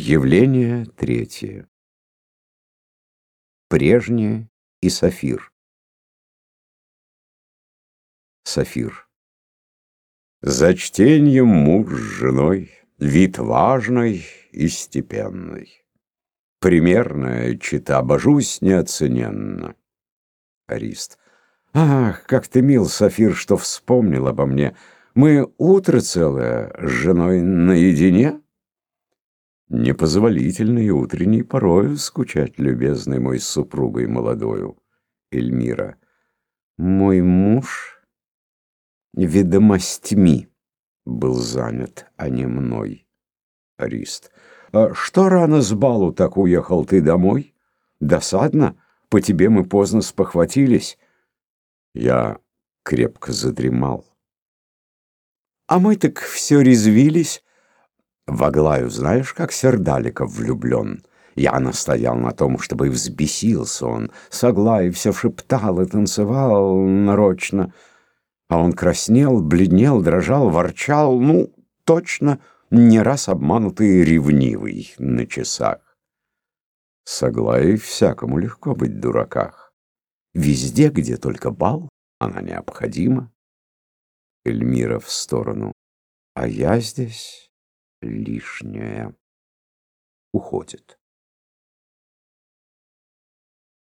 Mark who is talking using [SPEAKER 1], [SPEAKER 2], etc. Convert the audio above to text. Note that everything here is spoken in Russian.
[SPEAKER 1] Явление третье. Прежнее и Сафир. Сафир. За чтением муж с женой, Вид важный и степенный. Примерная чита, божусь неоцененно. Арист. Ах, как ты мил, Сафир, что вспомнил обо мне. Мы утро целое с женой наедине? Непозволительно и утренней порою скучать, любезный мой, супругой молодою. Эльмира. Мой муж ведомостьми был занят, а не мной. Арист. А что рано с балу так уехал ты домой? Досадно? По тебе мы поздно спохватились. Я крепко задремал. А мы так все резвились, в Аглаю знаешь, как Сердаликов влюблен? Я настоял на том, чтобы взбесился он. С Аглаей все шептал и танцевал нарочно. А он краснел, бледнел, дрожал, ворчал. Ну, точно, не раз обманутый ревнивый на часах. С Аглаей всякому легко быть в дураках. Везде, где только бал, она необходима. Эльмира в сторону. А я здесь лишнее. Уходит.